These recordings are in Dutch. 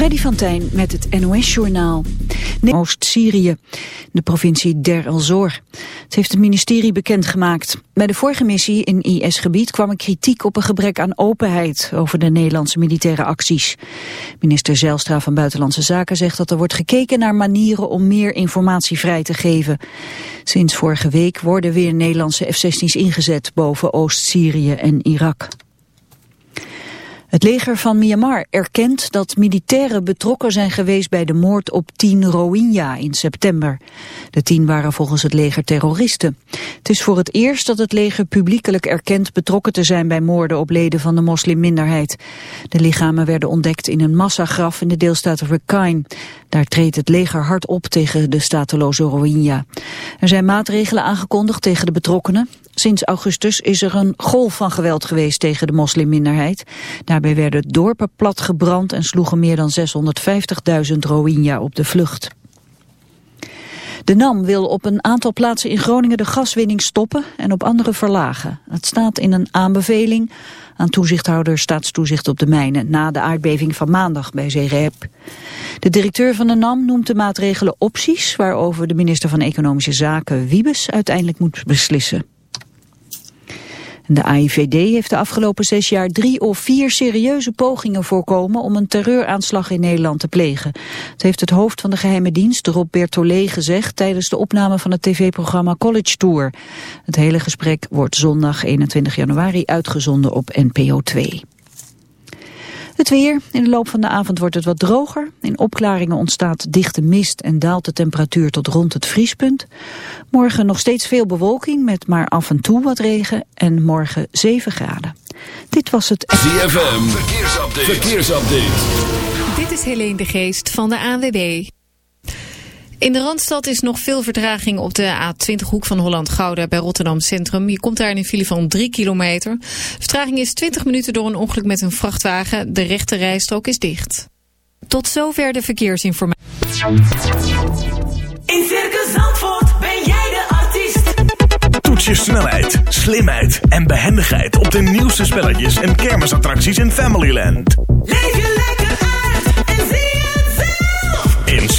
Freddy van Tijn met het NOS-journaal. Oost-Syrië, de provincie Der El-Zor. Het heeft het ministerie bekendgemaakt. Bij de vorige missie in IS-gebied kwam er kritiek op een gebrek aan openheid over de Nederlandse militaire acties. Minister Zijlstra van Buitenlandse Zaken zegt dat er wordt gekeken naar manieren om meer informatie vrij te geven. Sinds vorige week worden weer Nederlandse F-16's ingezet boven Oost-Syrië en Irak. Het leger van Myanmar erkent dat militairen betrokken zijn geweest bij de moord op tien Rohingya in september. De tien waren volgens het leger terroristen. Het is voor het eerst dat het leger publiekelijk erkent betrokken te zijn bij moorden op leden van de moslimminderheid. De lichamen werden ontdekt in een massagraf in de deelstaat Rakhine. Daar treedt het leger hard op tegen de stateloze Rohingya. Er zijn maatregelen aangekondigd tegen de betrokkenen. Sinds augustus is er een golf van geweld geweest tegen de moslimminderheid. Daarbij werden dorpen platgebrand en sloegen meer dan 650.000 Rohingya op de vlucht. De NAM wil op een aantal plaatsen in Groningen de gaswinning stoppen en op andere verlagen. Het staat in een aanbeveling aan toezichthouder staatstoezicht op de mijnen na de aardbeving van maandag bij Zeereep. De directeur van de NAM noemt de maatregelen opties waarover de minister van Economische Zaken Wiebes uiteindelijk moet beslissen. De AIVD heeft de afgelopen zes jaar drie of vier serieuze pogingen voorkomen om een terreuraanslag in Nederland te plegen. Het heeft het hoofd van de geheime dienst, Rob Bertollet, gezegd tijdens de opname van het tv-programma College Tour. Het hele gesprek wordt zondag 21 januari uitgezonden op NPO 2. Het weer. In de loop van de avond wordt het wat droger. In opklaringen ontstaat dichte mist en daalt de temperatuur tot rond het vriespunt. Morgen nog steeds veel bewolking met maar af en toe wat regen en morgen 7 graden. Dit was het... ZFM. Verkeersupdate. Verkeersupdate. Dit is Helene de Geest van de ANWB. In de Randstad is nog veel vertraging op de A20 hoek van Holland-Gouda bij Rotterdam Centrum. Je komt daar in een file van 3 kilometer. Vertraging is 20 minuten door een ongeluk met een vrachtwagen. De rechte rijstrook is dicht. Tot zover de verkeersinformatie. In Circus Zandvoort ben jij de artiest. Toets je snelheid, slimheid en behendigheid op de nieuwste spelletjes en kermisattracties in Familyland. Leef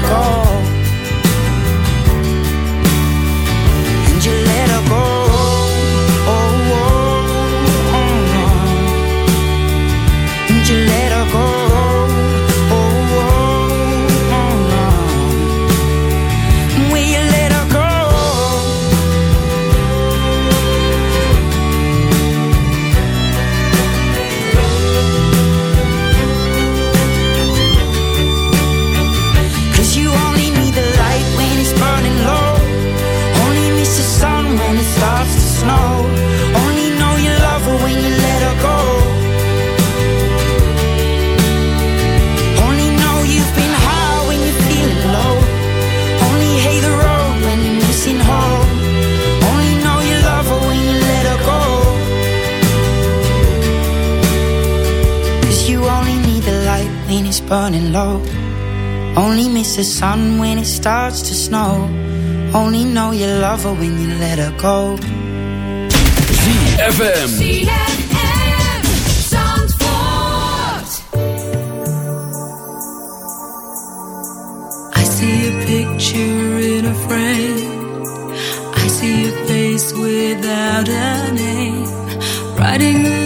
You burning low. Only miss the sun when it starts to snow. Only know you love her when you let her go. ZFM. ZFM Zandvoort. I see a picture in a frame. I see a face without a name. Riding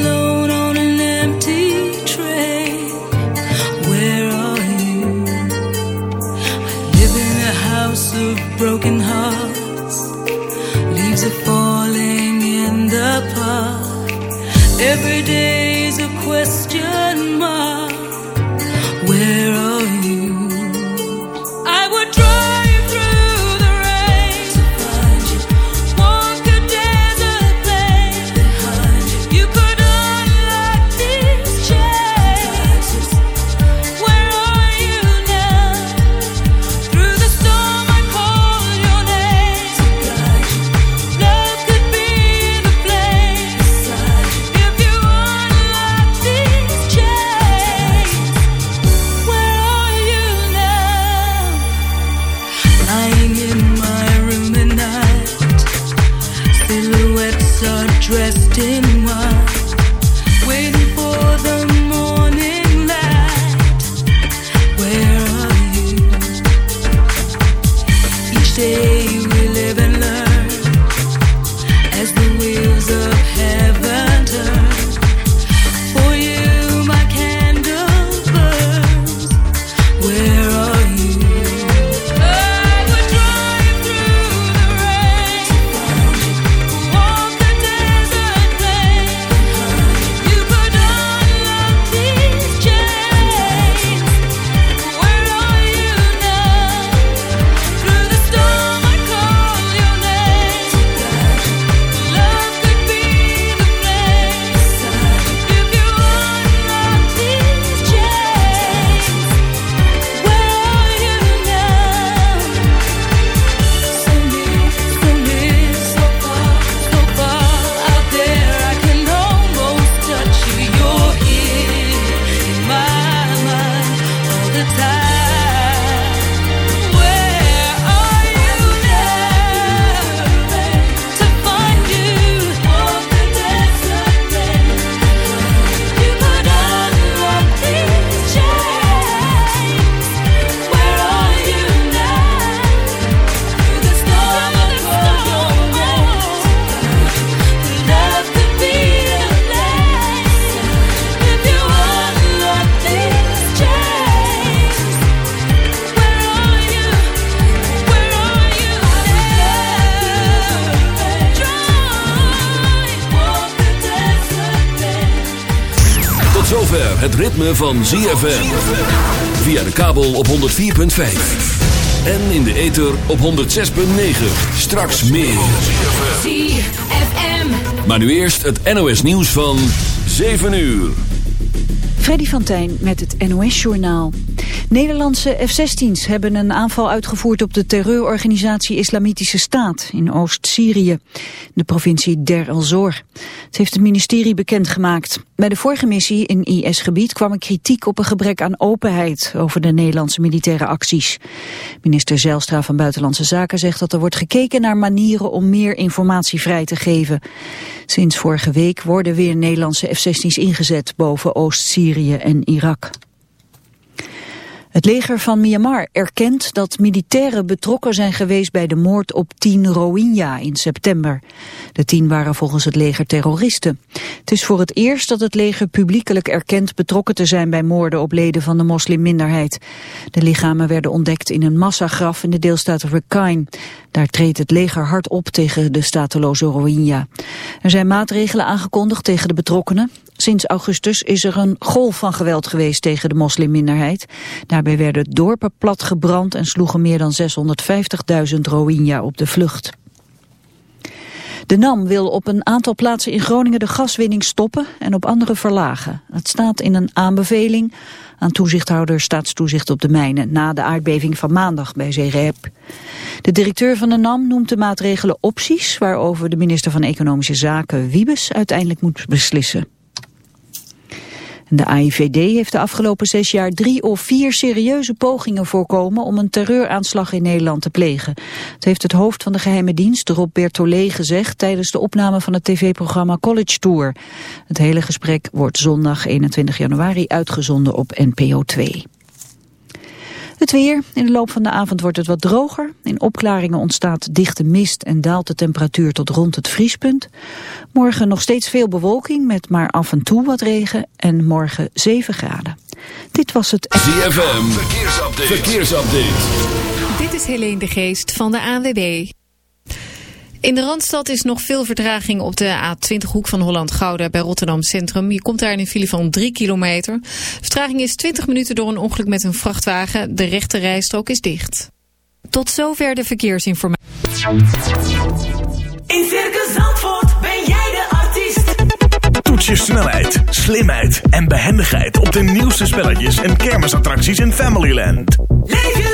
van ZFM. Via de kabel op 104.5. En in de ether op 106.9. Straks meer. ZFM. Maar nu eerst het NOS nieuws van 7 uur. Freddy van Tijn met het NOS-journaal. Nederlandse F-16's hebben een aanval uitgevoerd op de terreurorganisatie Islamitische Staat in Oost-Syrië, de provincie Der el-Zor. Het heeft het ministerie bekendgemaakt. Bij de vorige missie in IS-gebied kwam er kritiek op een gebrek aan openheid over de Nederlandse militaire acties. Minister Zijlstra van Buitenlandse Zaken zegt dat er wordt gekeken naar manieren om meer informatie vrij te geven. Sinds vorige week worden weer Nederlandse F-16's ingezet boven Oost-Syrië en Irak. Het leger van Myanmar erkent dat militairen betrokken zijn geweest bij de moord op tien Rohingya in september. De tien waren volgens het leger terroristen. Het is voor het eerst dat het leger publiekelijk erkent betrokken te zijn bij moorden op leden van de moslimminderheid. De lichamen werden ontdekt in een massagraf in de deelstaat Rakhine. Daar treedt het leger hard op tegen de stateloze Rohingya. Er zijn maatregelen aangekondigd tegen de betrokkenen. Sinds augustus is er een golf van geweld geweest tegen de moslimminderheid. Daarbij werden dorpen platgebrand en sloegen meer dan 650.000 Rohingya op de vlucht. De NAM wil op een aantal plaatsen in Groningen de gaswinning stoppen en op andere verlagen. Het staat in een aanbeveling aan toezichthouder staatstoezicht op de mijnen na de aardbeving van maandag bij Zeereep. De directeur van de NAM noemt de maatregelen opties waarover de minister van Economische Zaken Wiebes uiteindelijk moet beslissen. De AIVD heeft de afgelopen zes jaar drie of vier serieuze pogingen voorkomen om een terreuraanslag in Nederland te plegen. Het heeft het hoofd van de geheime dienst, Rob Bertollet, gezegd tijdens de opname van het tv-programma College Tour. Het hele gesprek wordt zondag 21 januari uitgezonden op NPO 2. Het weer. In de loop van de avond wordt het wat droger. In opklaringen ontstaat dichte mist en daalt de temperatuur tot rond het vriespunt. Morgen nog steeds veel bewolking met maar af en toe wat regen. En morgen 7 graden. Dit was het... ZFM. Verkeersupdate. Verkeersupdate. Dit is Helene de Geest van de ANWB. In de Randstad is nog veel vertraging op de A20 hoek van Holland-Gouda bij Rotterdam Centrum. Je komt daar in een file van 3 kilometer. Vertraging is 20 minuten door een ongeluk met een vrachtwagen. De rechte rijstrook is dicht. Tot zover de verkeersinformatie. In Circus Zandvoort ben jij de artiest. Toets je snelheid, slimheid en behendigheid op de nieuwste spelletjes en kermisattracties in Familyland. Leef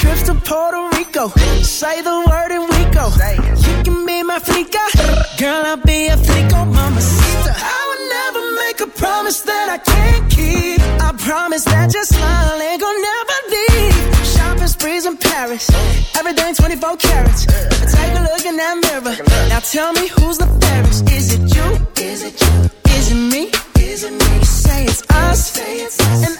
Trips to Puerto Rico. Say the word and we go. You can be my. Girl, I'll be oh, mamacita. I would never make a promise that I can't keep. I promise that your smile ain't gonna never leave. Shopping sprees in Paris. 24 carats. Take a look in that mirror. Now tell me who's the fairest. Is it you? Is it you? Is it me? Is it me? say it's us. And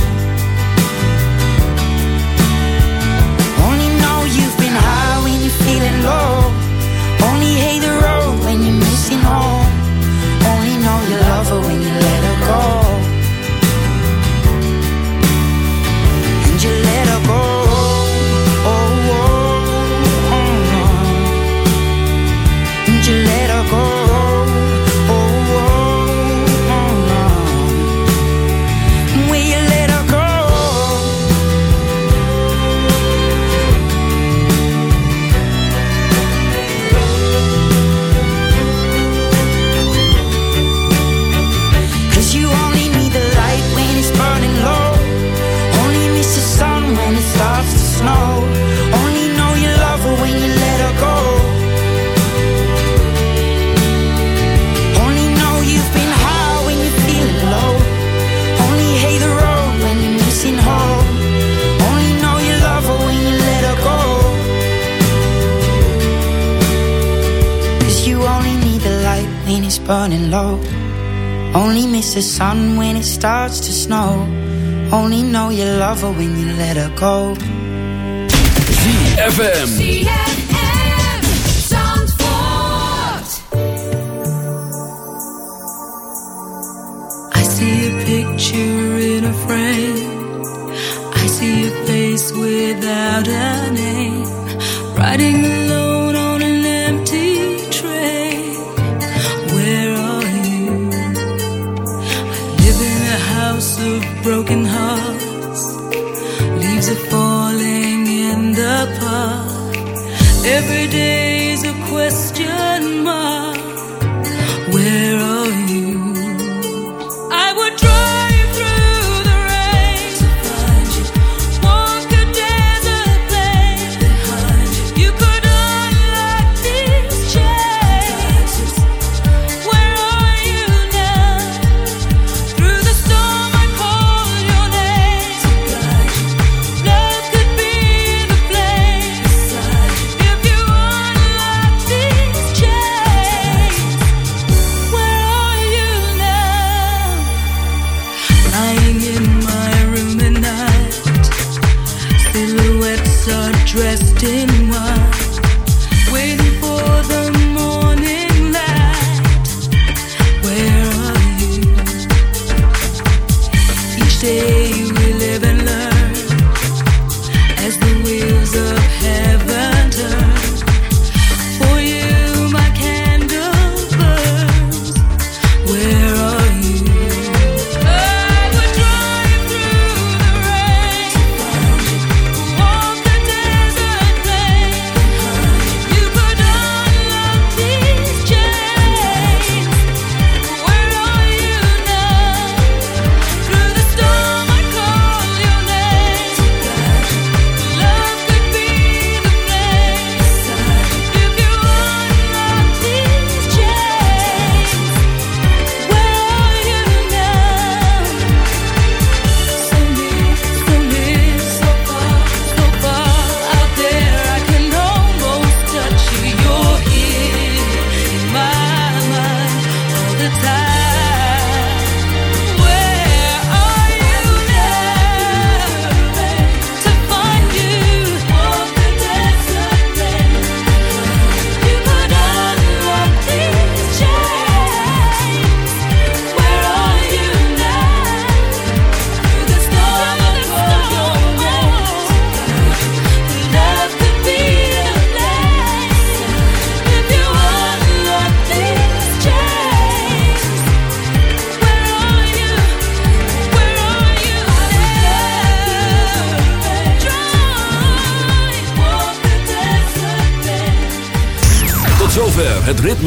cold. ZFM. a question mark. Where are you?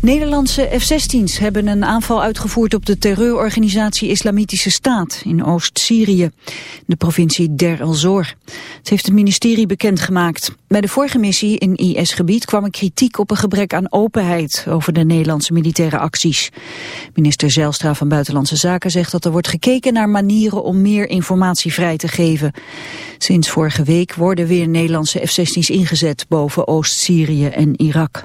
Nederlandse F-16's hebben een aanval uitgevoerd op de terreurorganisatie Islamitische Staat in Oost-Syrië, de provincie Der el-Zor. Het heeft het ministerie bekendgemaakt. Bij de vorige missie in IS-gebied kwam er kritiek op een gebrek aan openheid over de Nederlandse militaire acties. Minister Zijlstra van Buitenlandse Zaken zegt dat er wordt gekeken naar manieren om meer informatie vrij te geven. Sinds vorige week worden weer Nederlandse F-16's ingezet boven Oost-Syrië en Irak.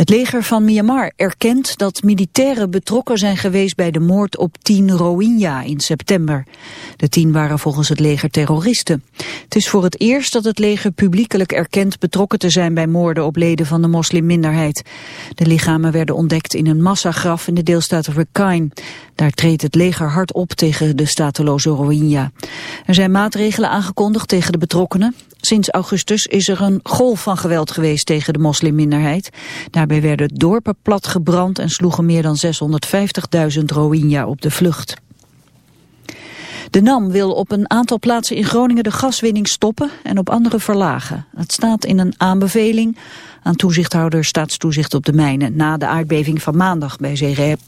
Het leger van Myanmar erkent dat militairen betrokken zijn geweest bij de moord op tien Rohingya in september. De tien waren volgens het leger terroristen. Het is voor het eerst dat het leger publiekelijk erkent betrokken te zijn bij moorden op leden van de moslimminderheid. De lichamen werden ontdekt in een massagraf in de deelstaat Rakhine. Daar treedt het leger hard op tegen de stateloze Rohingya. Er zijn maatregelen aangekondigd tegen de betrokkenen. Sinds augustus is er een golf van geweld geweest tegen de moslimminderheid. Daarbij werden dorpen platgebrand en sloegen meer dan 650.000 Rohingya op de vlucht. De NAM wil op een aantal plaatsen in Groningen de gaswinning stoppen en op andere verlagen. Het staat in een aanbeveling aan toezichthouder staatstoezicht op de mijnen na de aardbeving van maandag bij Zeerijp.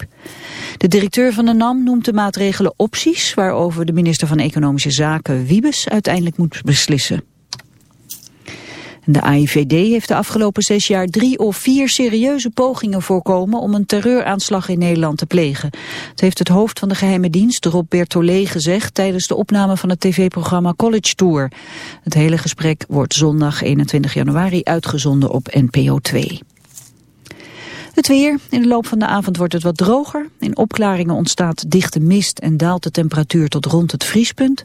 De directeur van de NAM noemt de maatregelen opties waarover de minister van Economische Zaken Wiebes uiteindelijk moet beslissen. De AIVD heeft de afgelopen zes jaar drie of vier serieuze pogingen voorkomen om een terreuraanslag in Nederland te plegen. Het heeft het hoofd van de geheime dienst, Rob Bertollet, gezegd tijdens de opname van het tv-programma College Tour. Het hele gesprek wordt zondag 21 januari uitgezonden op NPO 2. Het weer. In de loop van de avond wordt het wat droger. In opklaringen ontstaat dichte mist en daalt de temperatuur tot rond het vriespunt.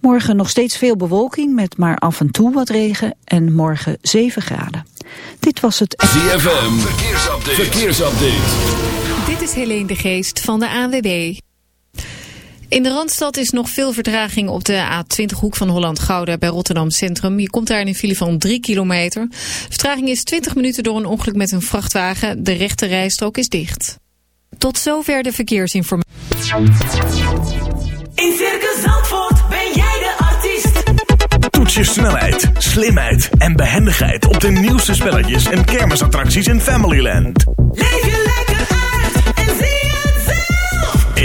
Morgen nog steeds veel bewolking met maar af en toe wat regen en morgen 7 graden. Dit was het... ZFM. Verkeersupdate. Verkeersupdate. Dit is Helene de Geest van de ANWB. In de Randstad is nog veel vertraging op de A20 hoek van Holland-Gouda bij Rotterdam Centrum. Je komt daar in een file van 3 kilometer. Vertraging is 20 minuten door een ongeluk met een vrachtwagen. De rechte rijstrook is dicht. Tot zover de verkeersinformatie. In Circus Zandvoort ben jij de artiest. Toets je snelheid, slimheid en behendigheid op de nieuwste spelletjes en kermisattracties in Familyland. Leef je lekker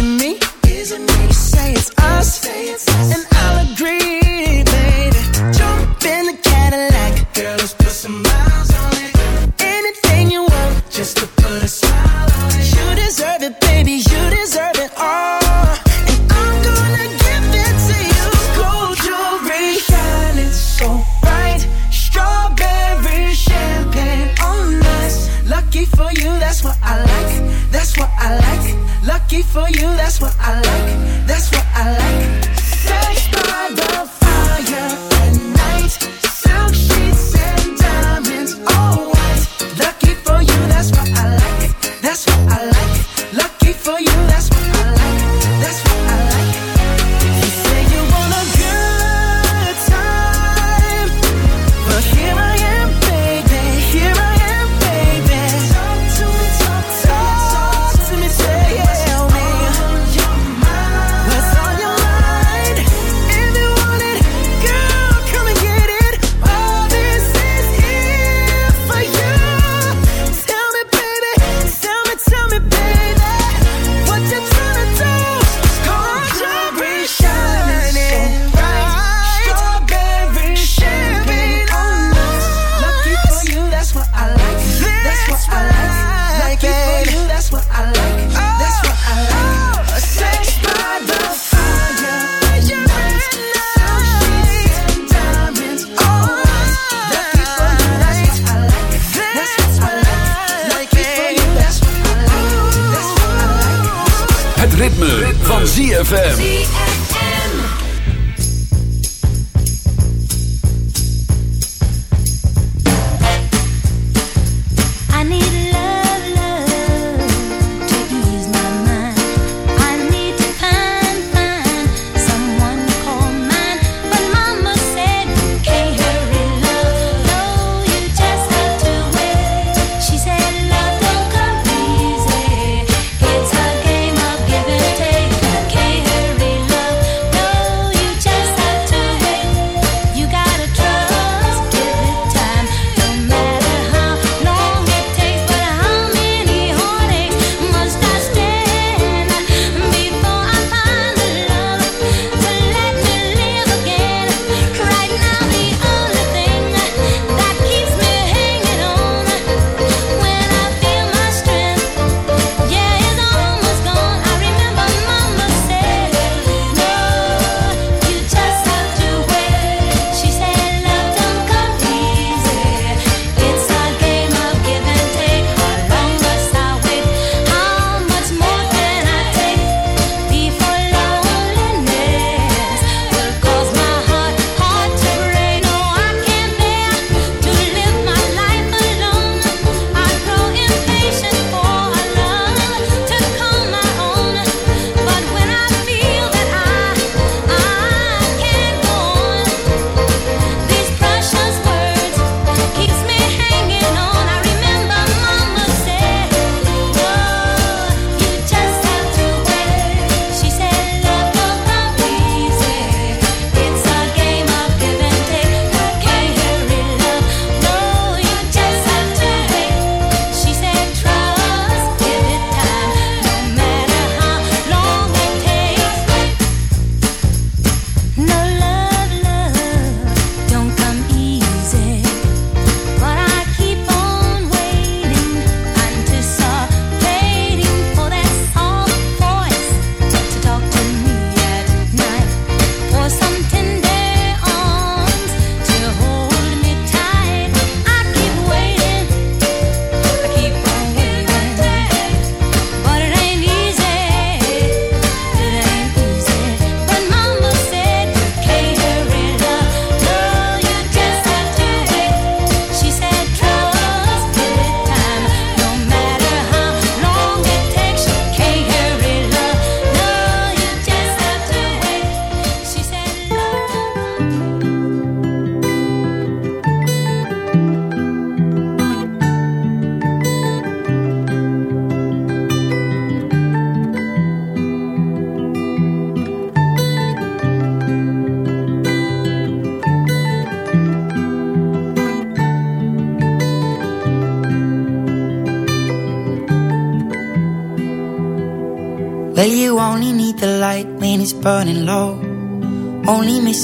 Is it me? Is it me? You say it's us, say it's us. and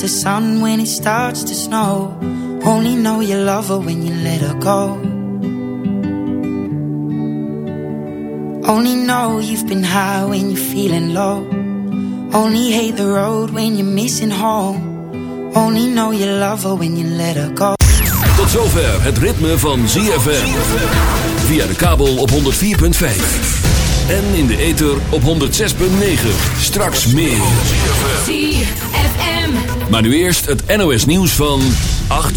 miss the sun when it starts to snow. Only know you love her when you let her go. Only know you've been high when you're feeling low. Only hate the road when you're missing home. Only know you love her when you let her go. Tot zover het ritme van ZFM. Via de kabel op 104.5. En in de ether op 106.9. Straks meer. ZFM maar nu eerst het NOS nieuws van 8.